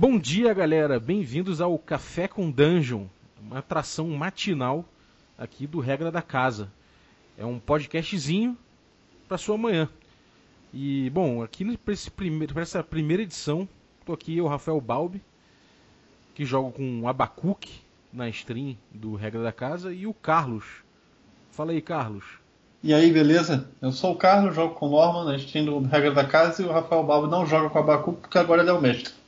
Bom dia, galera. Bem-vindos ao Café com Dungeon, uma atração matinal aqui do Regra da Casa. É um podcastzinho para sua manhã. E, bom, aqui para essa primeira edição, tô aqui eu, Rafael Balbi, que jogo com o Abacuque na stream do Regra da Casa, e o Carlos. Fala aí, Carlos. E aí, beleza? Eu sou o Carlos, jogo com o Norman na stream do Regra da Casa, e o Rafael Balbi não joga com o Abacuque porque agora ele é o mestre.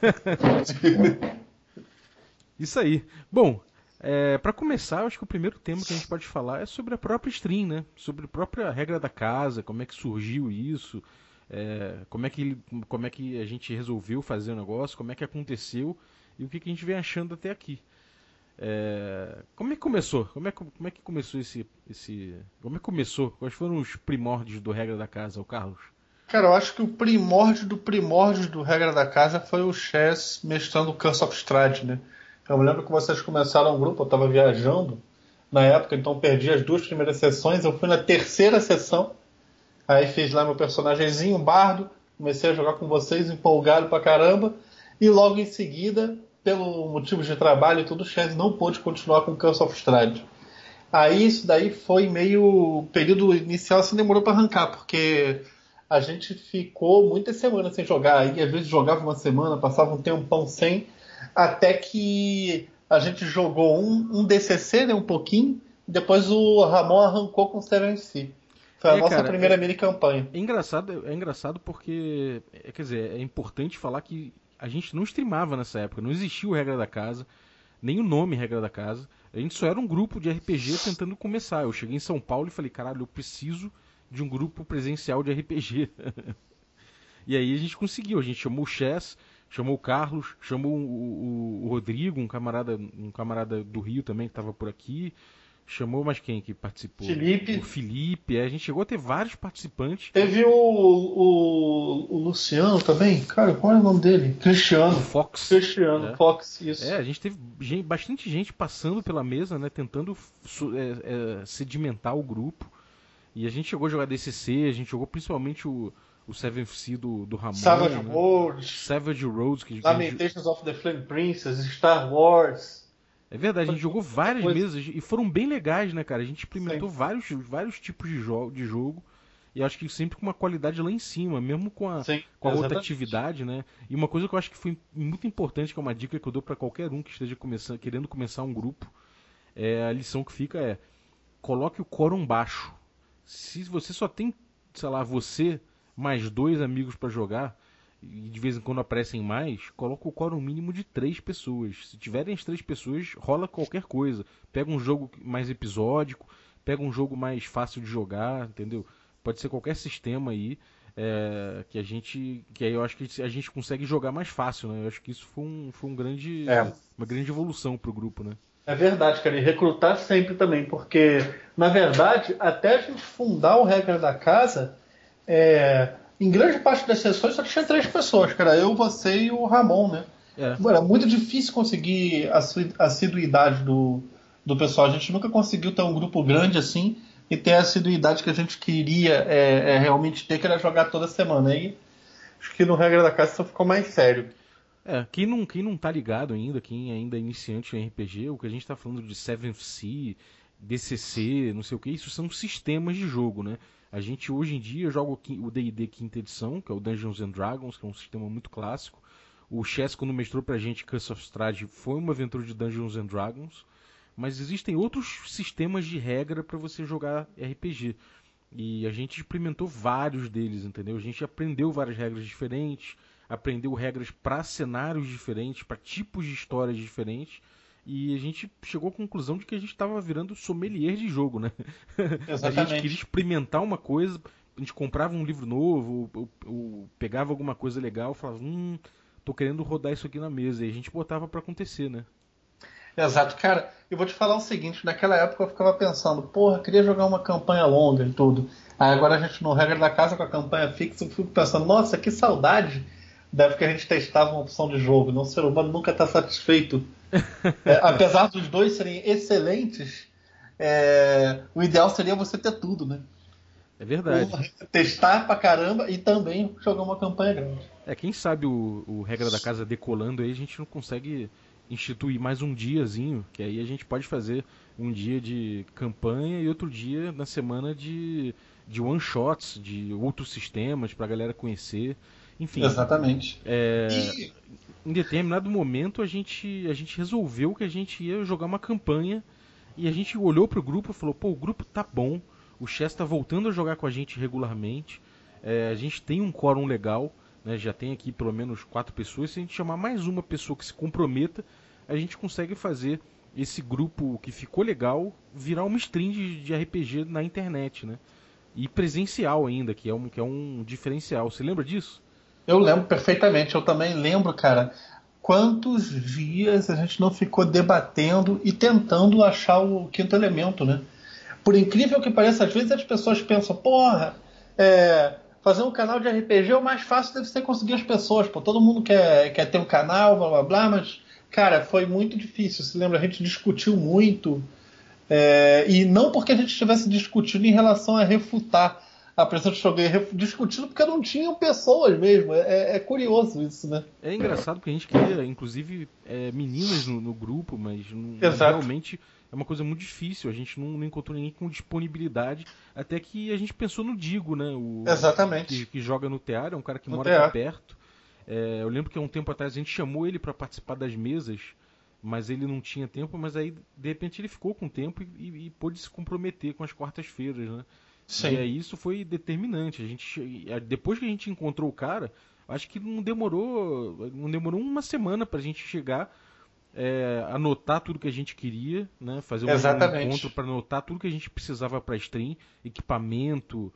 Isso aí. Bom, é, para começar, acho que o primeiro tema que a gente pode falar é sobre a própria stream, né? Sobre a própria regra da casa, como é que surgiu isso, é, como, é que, como é que a gente resolveu fazer o negócio, como é que aconteceu e o que, que a gente vem achando até aqui. É, como é que começou? Como é, como é que começou esse, esse. Como é que começou? Quais foram os primórdios do Regra da Casa, o Carlos? Cara, eu acho que o primórdio do primórdio do Regra da Casa foi o Chess mestrando o Curse of Strahd, né? Eu me lembro que vocês começaram um grupo, eu estava viajando na época, então perdi as duas primeiras sessões. Eu fui na terceira sessão, aí fiz lá meu personagemzinho, bardo, comecei a jogar com vocês, empolgado pra caramba, e logo em seguida, pelo motivo de trabalho e tudo, o Chess não pôde continuar com o Curse of Strahd. Aí isso daí foi meio. O período inicial assim demorou para arrancar, porque a gente ficou muitas semanas sem jogar. E às vezes jogava uma semana, passava um tempão sem, até que a gente jogou um, um DCC, né, um pouquinho, depois o Ramon arrancou com o 7C. Foi a é, nossa cara, primeira é, mini campanha. É engraçado, é engraçado porque, é, quer dizer, é importante falar que a gente não streamava nessa época, não existia o Regra da Casa, nem o nome Regra da Casa. A gente só era um grupo de RPG tentando começar. Eu cheguei em São Paulo e falei, caralho, eu preciso de um grupo presencial de RPG. e aí a gente conseguiu, a gente chamou o Chess, chamou o Carlos, chamou o, o, o, Rodrigo, um camarada, um camarada do Rio também que estava por aqui. Chamou mais quem que participou? Felipe. O Felipe, é, a gente chegou a ter vários participantes. Teve o, o, o Luciano também, cara, qual é o nome dele? Cristiano. O Fox. Cristiano, é. Fox, isso. É, a gente teve gente, bastante gente passando pela mesa, né, tentando é, é, sedimentar o grupo. E a gente chegou a jogar DCC, a gente jogou principalmente o, o Seventh Sea do, do Ramon. Savage né? Worlds. Savage Worlds. Que Lamentations gente... of the Flame Princess, Star Wars. É verdade, a gente jogou várias coisa. mesas e foram bem legais, né, cara? A gente experimentou vários, vários tipos de, jo de jogo. E acho que sempre com uma qualidade lá em cima, mesmo com a, Sim, com a rotatividade, né? E uma coisa que eu acho que foi muito importante, que é uma dica que eu dou para qualquer um que esteja começando, querendo começar um grupo, é a lição que fica é coloque o quórum baixo se você só tem, sei lá, você mais dois amigos para jogar, e de vez em quando aparecem mais, coloca o quórum mínimo de três pessoas. Se tiverem as três pessoas, rola qualquer coisa. Pega um jogo mais episódico, pega um jogo mais fácil de jogar, entendeu? Pode ser qualquer sistema aí. É, que a gente que aí eu acho que a gente consegue jogar mais fácil né eu acho que isso foi um, foi um grande é. uma grande evolução pro grupo né é verdade, cara, e recrutar sempre também, porque, na verdade, até a gente fundar o Regra da Casa, é, em grande parte das sessões só tinha três pessoas, cara, eu, você e o Ramon, né? É. Era muito difícil conseguir a assiduidade do, do pessoal, a gente nunca conseguiu ter um grupo grande assim e ter a assiduidade que a gente queria é, é, realmente ter, que era jogar toda semana. Aí acho que no Regra da Casa só ficou mais sério. É, quem não, quem não tá ligado ainda, quem ainda é iniciante em RPG, o que a gente tá falando de 7C, DCC, não sei o que, isso são sistemas de jogo, né? A gente hoje em dia joga o D&D quinta edição, que é o Dungeons and Dragons, que é um sistema muito clássico. O Chess, quando mestrou pra gente Curse of Strahd, foi uma aventura de Dungeons and Dragons. Mas existem outros sistemas de regra para você jogar RPG. E a gente experimentou vários deles, entendeu? A gente aprendeu várias regras diferentes, aprendeu regras para cenários diferentes, para tipos de histórias diferentes. E a gente chegou à conclusão de que a gente estava virando sommelier de jogo, né? Exatamente. a gente queria experimentar uma coisa, a gente comprava um livro novo, ou, ou, ou pegava alguma coisa legal, falava, hum, tô querendo rodar isso aqui na mesa. E a gente botava para acontecer, né? Exato, cara. Eu vou te falar o seguinte: naquela época eu ficava pensando, porra, queria jogar uma campanha longa e tudo. Aí agora a gente no regra da casa com a campanha fixa, eu fico pensando, nossa, que saudade da época que a gente testava uma opção de jogo. Não, o ser humano nunca está satisfeito. é, apesar dos dois serem excelentes, é, o ideal seria você ter tudo, né? É verdade. testar pra caramba e também jogar uma campanha grande. É, quem sabe o, o regra da casa decolando aí, a gente não consegue instituir mais um diazinho, que aí a gente pode fazer um dia de campanha e outro dia na semana de, de one shots, de outros sistemas para a galera conhecer. Enfim. Exatamente. É, e... Em determinado momento a gente, a gente resolveu que a gente ia jogar uma campanha e a gente olhou pro grupo e falou: pô, o grupo tá bom, o Chess tá voltando a jogar com a gente regularmente, é, a gente tem um quórum legal, né, já tem aqui pelo menos quatro pessoas. Se a gente chamar mais uma pessoa que se comprometa, a gente consegue fazer esse grupo que ficou legal virar uma stream de, de RPG na internet, né? E presencial ainda, que é um, que é um diferencial. Você lembra disso? Eu lembro perfeitamente. Eu também lembro, cara, quantos dias a gente não ficou debatendo e tentando achar o quinto elemento, né? Por incrível que pareça, às vezes as pessoas pensam, porra, é, fazer um canal de RPG o mais fácil deve ser conseguir as pessoas, pô, todo mundo quer, quer ter um canal, blá blá blá, mas, cara, foi muito difícil. Se lembra, a gente discutiu muito, é, e não porque a gente estivesse discutindo em relação a refutar a pressão de Shogun discutindo porque não tinham pessoas mesmo. É, é, curioso isso, né? É engraçado porque a gente queria, inclusive, é, meninas no, no, grupo, mas não, realmente é uma coisa muito difícil. A gente não, não, encontrou ninguém com disponibilidade. Até que a gente pensou no Digo, né? O, Exatamente. Que, que joga no teatro, é um cara que no mora aqui perto. É, eu lembro que há um tempo atrás a gente chamou ele para participar das mesas, mas ele não tinha tempo. Mas aí, de repente, ele ficou com tempo e, e, e pôde se comprometer com as quartas-feiras, né? Sim. E aí isso foi determinante. A gente, depois que a gente encontrou o cara, acho que não demorou, não demorou uma semana para a gente chegar, é, anotar tudo que a gente queria, né? Fazer um, um encontro para anotar tudo que a gente precisava para stream, equipamento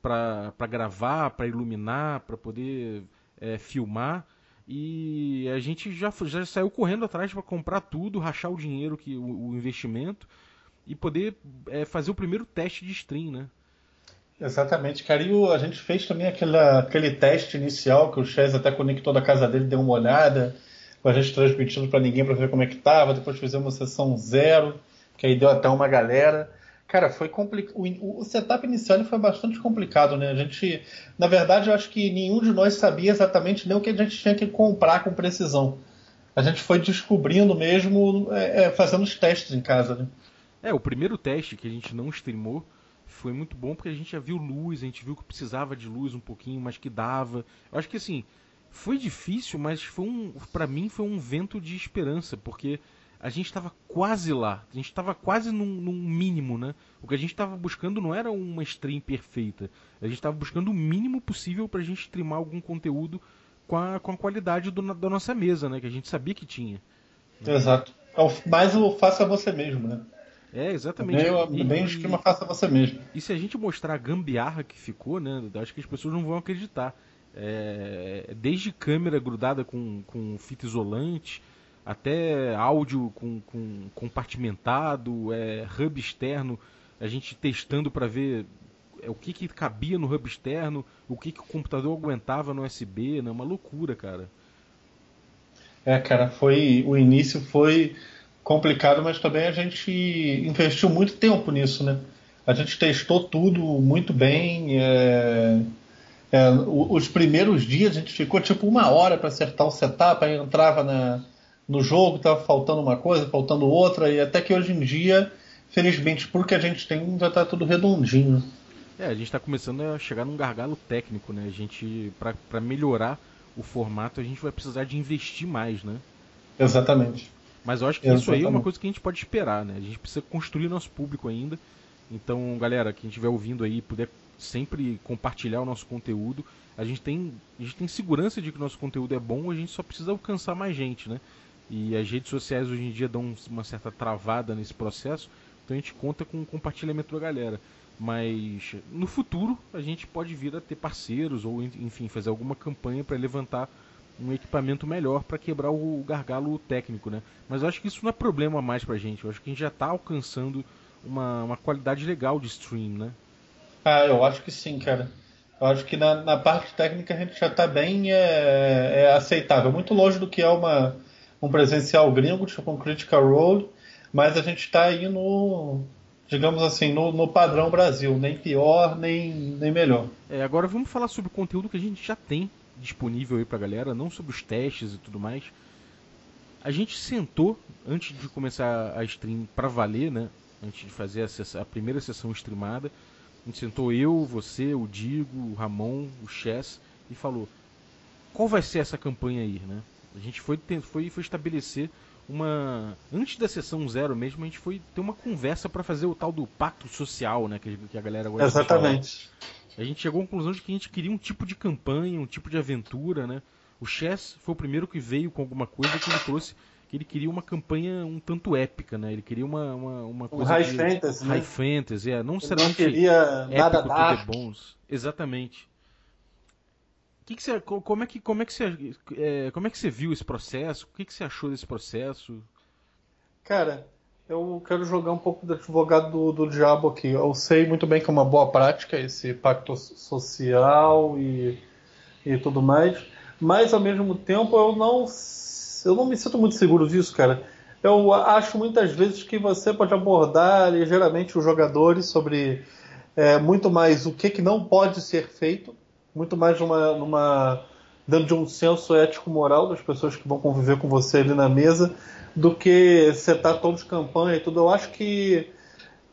para gravar, para iluminar, para poder é, filmar. E a gente já, já saiu correndo atrás para comprar tudo, rachar o dinheiro, que o, o investimento e poder é, fazer o primeiro teste de stream, né? Exatamente, cara. E a gente fez também aquela, aquele teste inicial que o Chaz até conectou da casa dele, deu uma olhada, a gente transmitindo para ninguém para ver como é que tava. Depois fizemos uma sessão zero, que aí deu até uma galera. Cara, foi complicado. O, setup inicial foi bastante complicado, né? A gente, na verdade, eu acho que nenhum de nós sabia exatamente nem o que a gente tinha que comprar com precisão. A gente foi descobrindo mesmo, é, é, fazendo os testes em casa, né? É, o primeiro teste que a gente não streamou foi muito bom porque a gente já viu luz, a gente viu que precisava de luz um pouquinho, mas que dava. Eu acho que assim, foi difícil, mas foi um, para mim foi um vento de esperança, porque a gente estava quase lá, a gente estava quase num, num, mínimo, né? O que a gente estava buscando não era uma stream perfeita, a gente estava buscando o mínimo possível para a gente streamar algum conteúdo com a, com a qualidade do, da nossa mesa, né? Que a gente sabia que tinha. Exato. É mais o faça você mesmo, né? É, exatamente. Bem, bem o esquema faça você mesmo. E se a gente mostrar a gambiarra que ficou, né? Acho que as pessoas não vão acreditar. É, desde câmera grudada com, com fita isolante, até áudio com, com compartimentado, é, hub externo, a gente testando para ver é, o que, que cabia no hub externo, o que, que o computador aguentava no USB, né? Uma loucura, cara. É, cara, foi. O início foi complicado, mas também a gente investiu muito tempo nisso, né? A gente testou tudo muito bem. É, é, os primeiros dias a gente ficou tipo uma hora para acertar o setup, aí entrava na, no jogo, estava faltando uma coisa, faltando outra, e até que hoje em dia, felizmente, porque a gente tem, já está tudo redondinho. É, a gente está começando a chegar num gargalo técnico, né? A gente, para melhorar o formato, a gente vai precisar de investir mais, né? Exatamente. Mas eu acho que Exatamente. isso aí é uma coisa que a gente pode esperar, né? A gente precisa construir nosso público ainda. Então, galera, quem estiver ouvindo aí, puder sempre compartilhar o nosso conteúdo. A gente tem, a gente tem segurança de que o nosso conteúdo é bom, a gente só precisa alcançar mais gente, né? E as redes sociais hoje em dia dão uma certa travada nesse processo, então a gente conta com o compartilhamento da galera. Mas no futuro a gente pode vir a ter parceiros ou enfim fazer alguma campanha para levantar um equipamento melhor para quebrar o gargalo técnico, né? Mas eu acho que isso não é problema mais pra gente. Eu acho que a gente já está alcançando uma, uma qualidade legal de stream, né? Ah, eu acho que sim, cara. Eu acho que na, na parte técnica a gente já está bem é, é, aceitável. Muito longe do que é uma, um presencial gringo, tipo um Critical Role, mas a gente está aí no, digamos assim, no, no, padrão Brasil. Nem pior, nem, nem melhor. É, agora vamos falar sobre o conteúdo que a gente já tem disponível aí pra galera, não sobre os testes e tudo mais. A gente sentou antes de começar a stream para valer, né? Antes de fazer a, a, primeira sessão streamada, a gente sentou eu, você, o Digo, o Ramon, o Chess e falou: qual vai ser essa campanha aí, né? A gente foi, foi, foi estabelecer uma. Antes da sessão zero mesmo, a gente foi ter uma conversa para fazer o tal do pacto social, né? Que, que a galera gosta Exatamente. A gente chegou à conclusão de que a gente queria um tipo de campanha, um tipo de aventura, né? O Chess foi o primeiro que veio com alguma coisa que ele trouxe que ele queria uma campanha um tanto épica, né? Ele queria uma, uma, uma coisa. Um high de, fantasy, high né? fantasy, é. Não necessariamente. Não queria nada dark. bons. Exatamente. Que que você, como é que como é que você é, como é que você viu esse processo? O que, que você achou desse processo? Cara, eu quero jogar um pouco do advogado do, do diabo aqui. Eu sei muito bem que é uma boa prática esse pacto social e, e tudo mais, mas ao mesmo tempo eu não eu não me sinto muito seguro disso, cara. Eu acho muitas vezes que você pode abordar ligeiramente os jogadores sobre é, muito mais o que, que não pode ser feito muito mais numa, numa dentro de um senso ético-moral das pessoas que vão conviver com você ali na mesa, do que setar de campanha e tudo. Eu acho que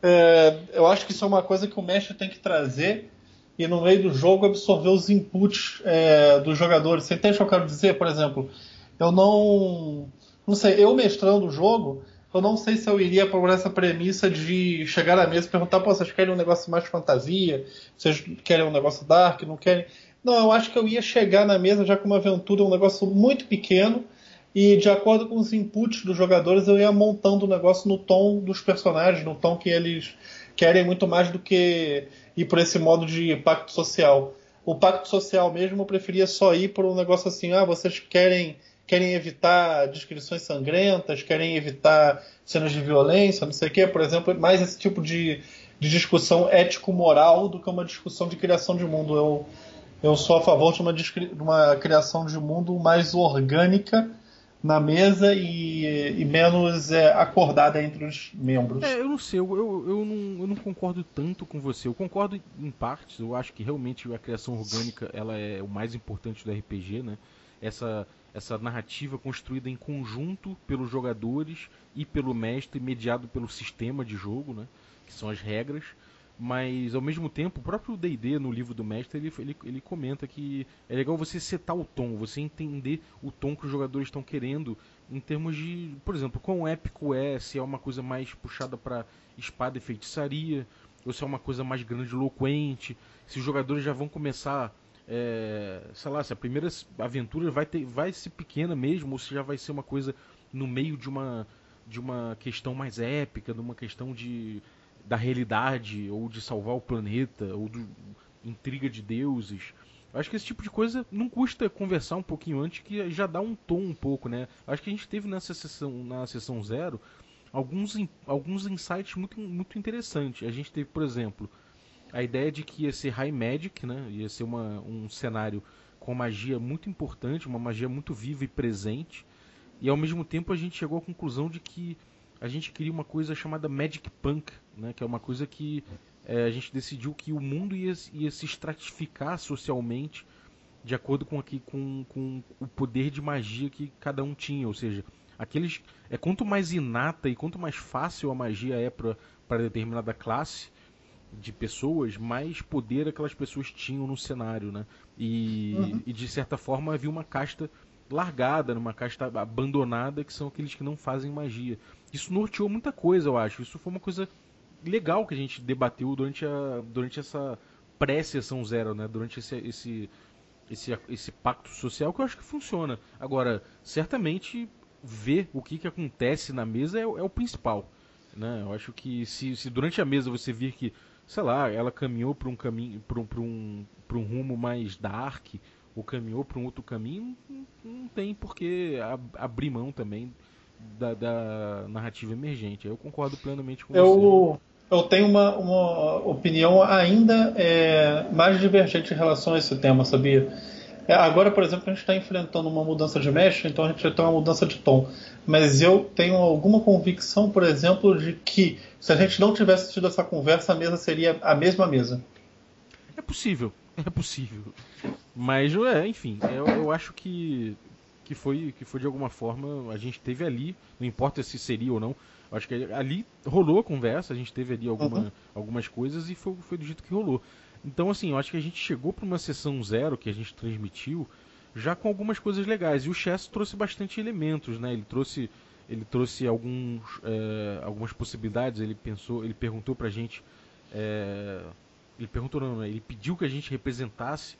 é, eu acho que isso é uma coisa que o mestre tem que trazer e no meio do jogo absorver os inputs é, dos jogadores. Você entende o que eu quero dizer? Por exemplo, eu não não sei, eu mestrando o jogo, eu não sei se eu iria por essa premissa de chegar à mesa e perguntar, Pô, vocês querem um negócio mais fantasia? Vocês querem um negócio dark? Não querem? Não, eu acho que eu ia chegar na mesa já com uma aventura, um negócio muito pequeno, e de acordo com os inputs dos jogadores, eu ia montando o negócio no tom dos personagens, no tom que eles querem muito mais do que ir por esse modo de pacto social. O pacto social mesmo eu preferia só ir por um negócio assim, ah, vocês querem querem evitar descrições sangrentas, querem evitar cenas de violência, não sei o quê, por exemplo, mais esse tipo de, de discussão ético-moral do que uma discussão de criação de mundo. Eu, eu sou a favor de uma, de uma criação de mundo mais orgânica na mesa e, e menos é, acordada entre os membros. É, eu não sei, eu, eu, eu, não, eu não concordo tanto com você. Eu concordo em partes, eu acho que realmente a criação orgânica ela é o mais importante do RPG, né? Essa essa narrativa construída em conjunto pelos jogadores e pelo mestre, mediado pelo sistema de jogo, né? que são as regras. Mas ao mesmo tempo, o próprio D&D no livro do mestre ele, ele, ele comenta que é legal você setar o tom, você entender o tom que os jogadores estão querendo em termos de, por exemplo, quão épico é, se é uma coisa mais puxada para espada e feitiçaria, ou se é uma coisa mais grandiloquente, se os jogadores já vão começar é, sei lá, se a primeira aventura vai, ter, vai ser pequena mesmo, ou se já vai ser uma coisa no meio de uma, de uma questão mais épica, de uma questão de, da realidade, ou de salvar o planeta, ou de intriga de deuses. Eu acho que esse tipo de coisa não custa conversar um pouquinho antes, que já dá um tom um pouco, né? Eu acho que a gente teve nessa sessão, na sessão zero alguns, alguns insights muito, muito interessantes. A gente teve, por exemplo, a ideia de que ia ser High Magic, né? Ia ser uma, um cenário com magia muito importante, uma magia muito viva e presente. E ao mesmo tempo a gente chegou à conclusão de que a gente queria uma coisa chamada Magic Punk, né? Que é uma coisa que é, a gente decidiu que o mundo ia, ia se estratificar socialmente de acordo com, aqui, com, com o poder de magia que cada um tinha. Ou seja, aqueles é quanto mais inata e quanto mais fácil a magia é para determinada classe, de pessoas, mais poder aquelas pessoas tinham no cenário, né? E, uhum. e de certa forma havia uma casta largada, uma casta abandonada, que são aqueles que não fazem magia. Isso norteou muita coisa, eu acho. Isso foi uma coisa legal que a gente debateu durante, a, durante essa pré-sessão zero, né? Durante esse, esse, esse, esse pacto social que eu acho que funciona. Agora, certamente ver o que, que acontece na mesa é, é o principal. Né? Eu acho que se, se durante a mesa você vir que sei lá, ela caminhou para um caminho, para um, um, um rumo mais dark, ou caminhou para um outro caminho, não, não tem por que abrir mão também da, da, narrativa emergente. Eu concordo plenamente com eu, você. Eu tenho uma, uma opinião ainda é, mais divergente em relação a esse tema, sabia? É, agora, por exemplo, a gente está enfrentando uma mudança de mestre, então a gente vai ter uma mudança de tom. Mas eu tenho alguma convicção, por exemplo, de que se a gente não tivesse tido essa conversa, a mesa seria a mesma mesa. É possível, É possível. Mas, é, enfim, eu, eu acho que, que, foi, que foi de alguma forma. A gente teve ali, não importa se seria ou não, acho que ali rolou a conversa, a gente teve ali alguma, uhum. algumas coisas e foi, foi do jeito que rolou. Então, assim, eu acho que a gente chegou para uma sessão zero que a gente transmitiu já com algumas coisas legais. E o Chess trouxe bastante elementos, né? Ele trouxe, ele trouxe alguns, é, algumas possibilidades. Ele pensou, ele perguntou pra gente, é, ele perguntou não, né? ele pediu que a gente representasse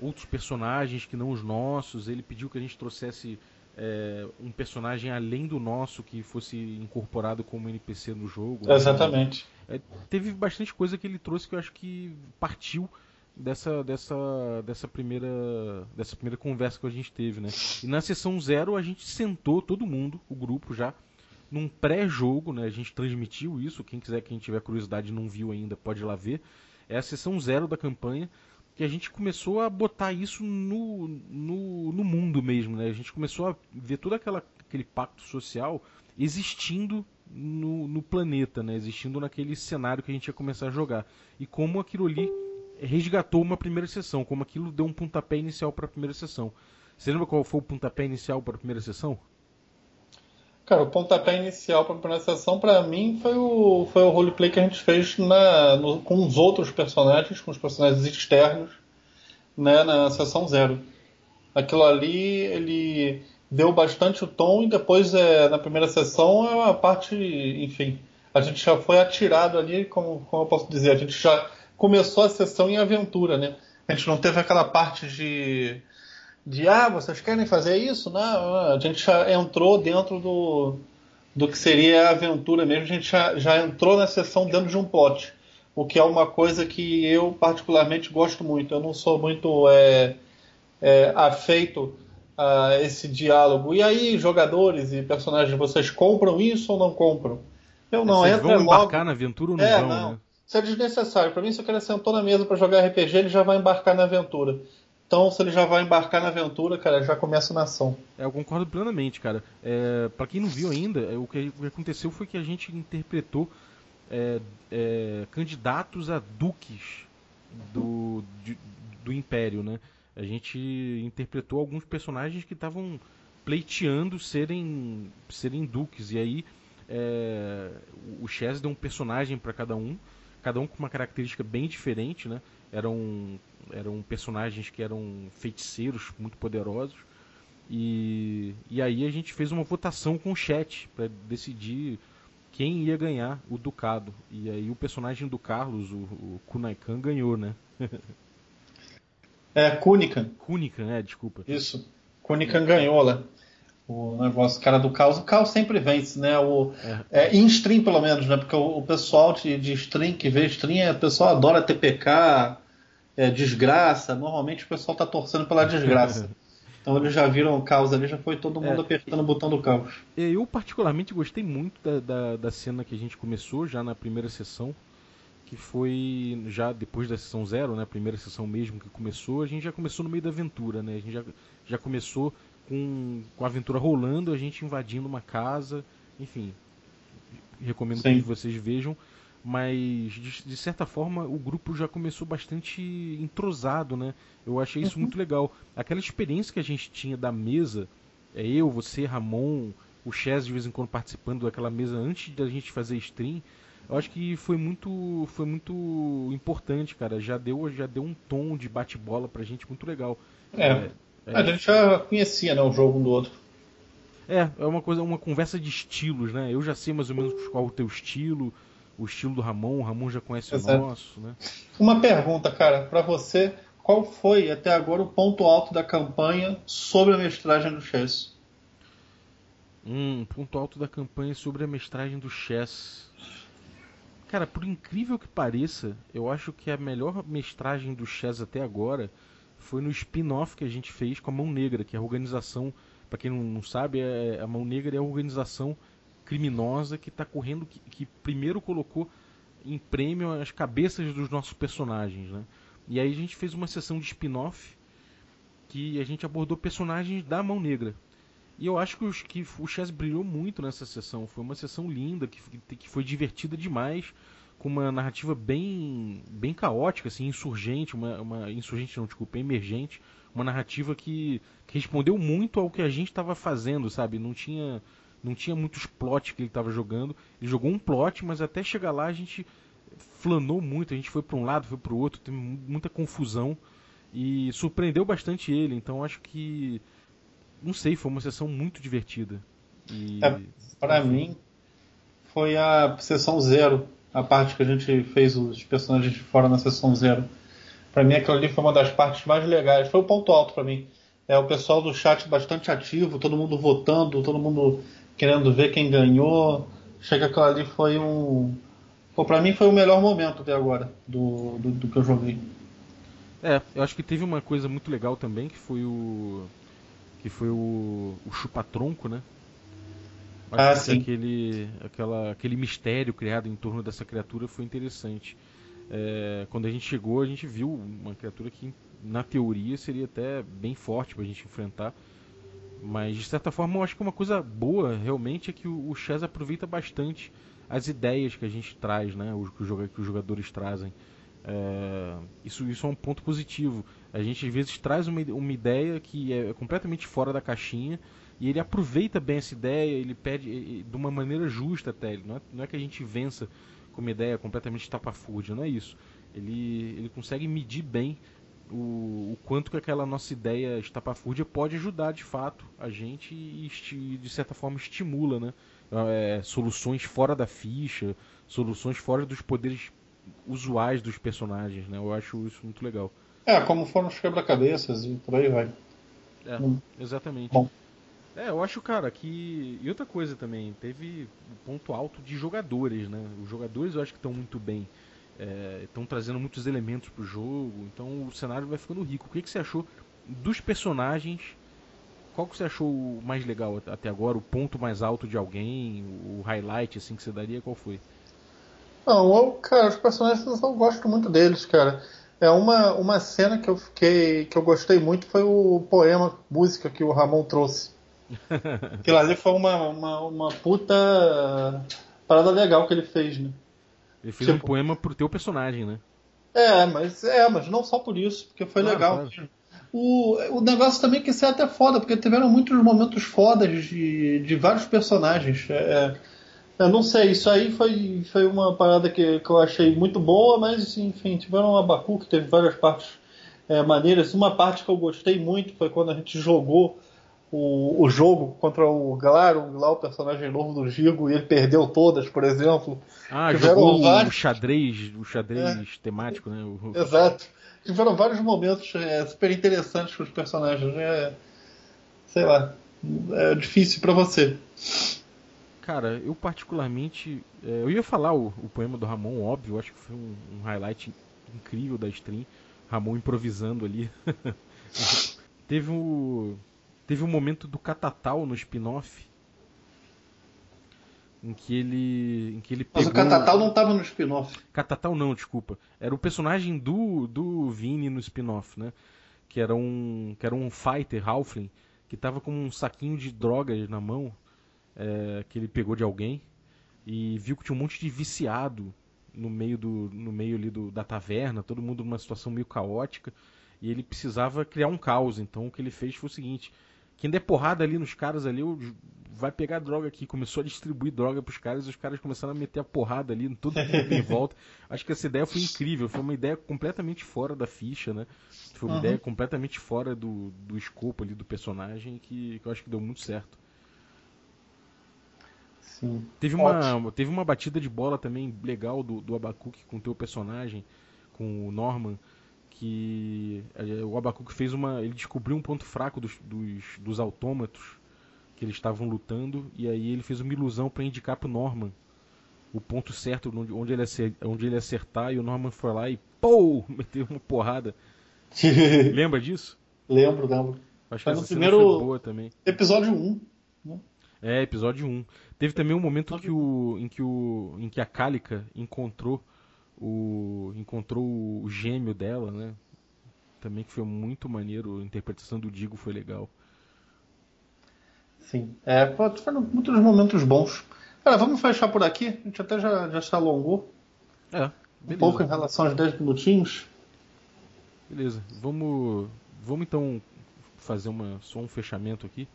outros personagens que não os nossos. Ele pediu que a gente trouxesse é, um personagem além do nosso que fosse incorporado como NPC no jogo. Né? Exatamente. É, teve bastante coisa que ele trouxe que eu acho que partiu dessa, dessa, dessa, primeira, dessa primeira conversa que a gente teve, né? E na sessão zero a gente sentou todo mundo, o grupo já, num pré-jogo, né? A gente transmitiu isso, quem quiser, quem tiver curiosidade e não viu ainda, pode ir lá ver. É a sessão zero da campanha, que a gente começou a botar isso no, no, no mundo mesmo, né? A gente começou a ver todo aquela, aquele pacto social existindo no, no planeta, né? Existindo naquele cenário que a gente ia começar a jogar. E como aquilo ali resgatou uma primeira sessão, como aquilo deu um pontapé inicial para a primeira sessão. Você lembra qual foi o pontapé inicial para a primeira sessão? Cara, o pontapé inicial para a primeira sessão, para mim, foi o, foi o roleplay que a gente fez na, no, com os outros personagens, com os personagens externos, né, na sessão zero. Aquilo ali, ele deu bastante o tom e depois, é, na primeira sessão, é uma parte, enfim, a gente já foi atirado ali, como, como eu posso dizer, a gente já começou a sessão em aventura, né? A gente não teve aquela parte de, de ah, vocês querem fazer isso? Não, a gente já entrou dentro do, do que seria a aventura mesmo, a gente já, já entrou na sessão dentro de um plot, o que é uma coisa que eu particularmente gosto muito. Eu não sou muito é, é, afeito a esse diálogo. E aí, jogadores e personagens, vocês compram isso ou não compram? Eu não vocês entro vão embarcar logo... na aventura ou não é, vão, não. Né? Isso é desnecessário. Para mim, se o cara sentou na mesa para jogar RPG, ele já vai embarcar na aventura. Então, se ele já vai embarcar na aventura, cara, já começa na ação. É, eu concordo plenamente, cara. É, para quem não viu ainda, é, o, que, aconteceu foi que a gente interpretou é, é, candidatos a duques do, de, do Império, né? A gente interpretou alguns personagens que estavam pleiteando serem, serem duques. E aí, é, o Chess deu um personagem para cada um cada um com uma característica bem diferente, né? Eram, eram personagens que eram feiticeiros muito poderosos. E, e aí a gente fez uma votação com o chat para decidir quem ia ganhar o ducado. E aí o personagem do Carlos, o, o Kunaikan, ganhou, né? é, Kunikan. Kunikan, é, desculpa. Isso. Kunikan ganhou lá o negócio, cara do caos. O caos sempre vence, né? O, é. é em stream, pelo menos, né? Porque o, o pessoal de, de, stream, que vê stream, é, o pessoal adora TPK, é, desgraça. Normalmente o pessoal tá torcendo pela desgraça. Então eles já viram o caos ali, já foi todo mundo é, apertando o botão do caos. Eu particularmente gostei muito da, da, da, cena que a gente começou já na primeira sessão, que foi já depois da sessão zero, né? A primeira sessão mesmo que começou, a gente já começou no meio da aventura, né? A gente já, já começou com, com a aventura rolando, a gente invadindo uma casa, enfim. Recomendo Sim. que vocês vejam. Mas, de, de, certa forma, o grupo já começou bastante entrosado, né? Eu achei isso uhum. muito legal. Aquela experiência que a gente tinha da mesa, é eu, você, Ramon, o Chess de vez em quando participando daquela mesa antes da gente fazer stream, eu acho que foi muito foi muito importante, cara. Já deu já deu um tom de bate-bola pra gente muito legal. É. é é a gente já conhecia né, o jogo um do outro. É, é uma coisa, uma conversa de estilos, né? Eu já sei mais ou menos qual o teu estilo, o estilo do Ramon, o Ramon já conhece Exato. o nosso, né? Uma pergunta, cara, para você, qual foi até agora o ponto alto da campanha sobre a mestragem do chess? Hum, ponto alto da campanha sobre a mestragem do chess. Cara, por incrível que pareça, eu acho que a melhor mestragem do chess até agora foi no spin-off que a gente fez com a Mão Negra, que é a organização, para quem não, sabe, é, a Mão Negra é a organização criminosa que está correndo, que, que, primeiro colocou em prêmio as cabeças dos nossos personagens, né? E aí a gente fez uma sessão de spin-off que a gente abordou personagens da Mão Negra. E eu acho que, os, que o Chess brilhou muito nessa sessão. Foi uma sessão linda, que, que foi divertida demais com uma narrativa bem bem caótica, assim, insurgente, uma, uma insurgente não, desculpa, emergente, uma narrativa que, que respondeu muito ao que a gente estava fazendo, sabe? Não tinha não tinha muitos plots que ele estava jogando. Ele jogou um plot, mas até chegar lá a gente flanou muito, a gente foi para um lado, foi para o outro, teve muita confusão e surpreendeu bastante ele. Então acho que não sei, foi uma sessão muito divertida. E... É, para mim foi a sessão zero a parte que a gente fez os personagens de fora na sessão zero. Para mim, aquilo ali foi uma das partes mais legais. Foi o ponto alto para mim. É o pessoal do chat bastante ativo, todo mundo votando, todo mundo querendo ver quem ganhou. Chega aquilo ali foi um. Pô, pra mim foi o melhor momento até agora do, do, do que eu joguei. É, eu acho que teve uma coisa muito legal também, que foi o. que foi o, o chupa-tronco, né? Ah, sim. Aquele, aquela, aquele mistério criado em torno dessa criatura foi interessante. É, quando a gente chegou, a gente viu uma criatura que, na teoria, seria até bem forte para a gente enfrentar. Mas, de certa forma, eu acho que uma coisa boa, realmente, é que o, o Chess aproveita bastante as ideias que a gente traz, né? Os, que, os jogadores trazem. É, isso, isso é um ponto positivo. A gente, às vezes, traz uma, uma ideia que é completamente fora da caixinha e ele aproveita bem essa ideia, ele pede de uma maneira justa até. Não é, não é que a gente vença com uma ideia completamente estapafúrdia, não é isso. Ele, ele consegue medir bem o, o quanto que aquela nossa ideia estapafúrdia pode ajudar de fato a gente e de certa forma estimula né? É, soluções fora da ficha, soluções fora dos poderes usuais dos personagens. Né? Eu acho isso muito legal. É, como foram os quebra-cabeças e por aí vai. É, hum. exatamente. Bom. É, eu acho, cara, que. E outra coisa também, teve um ponto alto de jogadores, né? Os jogadores eu acho que estão muito bem. Estão é, trazendo muitos elementos pro jogo, então o cenário vai ficando rico. O que, que você achou dos personagens? Qual que você achou mais legal até agora? O ponto mais alto de alguém? O highlight assim que você daria? Qual foi? Não, eu, cara, os personagens eu gosto muito deles, cara. É uma, uma cena que eu fiquei que eu gostei muito foi o poema, música que o Ramon trouxe. Aquilo ali foi uma, uma, uma puta parada legal que ele fez, né? Ele fez tipo, um poema pro teu personagem, né? É, mas é, mas não só por isso, porque foi legal. Claro. O, o negócio também que isso é até foda, porque tiveram muitos momentos fodas de, de vários personagens. É, é, eu não sei, isso aí foi, foi uma parada que, que eu achei muito boa, mas enfim, tiveram um Abacu que teve várias partes é, maneiras. Uma parte que eu gostei muito foi quando a gente jogou o, o jogo contra o Glaron, lá o personagem novo do Gigo, e ele perdeu todas, por exemplo. Ah, Tiveram jogou vários... o xadrez, o xadrez é. temático, né? O... Exato. Tiveram vários momentos é, super interessantes com os personagens. É, sei lá, é difícil para você. Cara, eu particularmente. É, eu ia falar o, o, poema do Ramon, óbvio, acho que foi um, um highlight incrível da stream. Ramon improvisando ali. Teve um Teve um momento do Catatal no spin-off. Em que ele. Em que ele pegou... Mas o Catatal não estava no spin-off. Catatal não, desculpa. Era o personagem do, do Vini no spin-off, né? Que era um. Que era um fighter, Halfling, que tava com um saquinho de drogas na mão. É, que ele pegou de alguém. E viu que tinha um monte de viciado no meio, do, no meio ali do, da taverna, todo mundo numa situação meio caótica. E ele precisava criar um caos. Então o que ele fez foi o seguinte: quem der porrada ali nos caras ali, vai pegar droga aqui. Começou a distribuir droga pros caras e os caras começaram a meter a porrada ali, todo mundo em volta. Acho que essa ideia foi incrível, foi uma ideia completamente fora da ficha, né? Foi uma uhum. ideia completamente fora do, do escopo ali do personagem que, que eu acho que deu muito certo. Sim. Teve uma, teve uma batida de bola também legal do, do Abacuque com o teu personagem, com o Norman que é, o Abacuque fez uma. Ele descobriu um ponto fraco dos, dos, dos autômatos que eles estavam lutando, e aí ele fez uma ilusão para indicar pro Norman o ponto certo onde, onde, ele acertar, onde ele acertar, e o Norman foi lá e pô! Meteu uma porrada. Lembra disso? Lembro, lembro. Acho que essa no primeiro boa também. Episódio 1. Né? É, episódio 1. Teve também um momento que o, em, que o, em que a Cálica encontrou o encontrou o gêmeo dela, né? Também que foi muito maneiro, a interpretação do Digo foi legal. Sim, é, foram muitos momentos bons. Cara, vamos fechar por aqui, a gente até já, já se alongou. É, um pouco em relação aos 10 minutinhos. Beleza, vamos, vamos então fazer uma, só um fechamento aqui.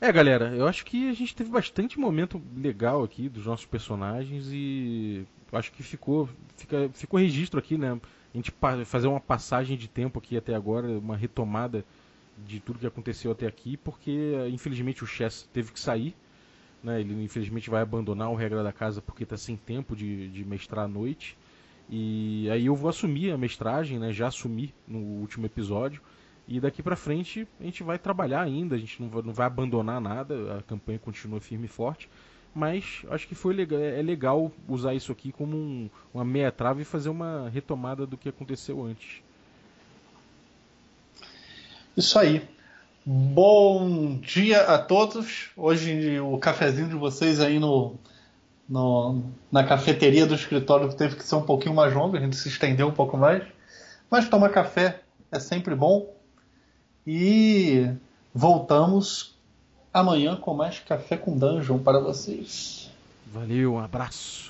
É, galera, eu acho que a gente teve bastante momento legal aqui dos nossos personagens e acho que ficou, fica, ficou registro aqui, né? A gente fazer uma passagem de tempo aqui até agora, uma retomada de tudo que aconteceu até aqui, porque infelizmente o Chess teve que sair, né? Ele infelizmente vai abandonar o regra da casa porque está sem tempo de, de mestrar à noite. E aí eu vou assumir a mestragem, né? Já assumi no último episódio. E daqui para frente a gente vai trabalhar ainda, a gente não vai, abandonar nada, a campanha continua firme e forte. Mas acho que foi legal, é legal usar isso aqui como um, uma meia trave e fazer uma retomada do que aconteceu antes. Isso aí. Bom dia a todos. Hoje o cafezinho de vocês aí no, no, na cafeteria do escritório teve que ser um pouquinho mais longo, a gente se estendeu um pouco mais. Mas tomar café é sempre bom. E voltamos amanhã com mais Café com Dungeon para vocês. Valeu, um abraço.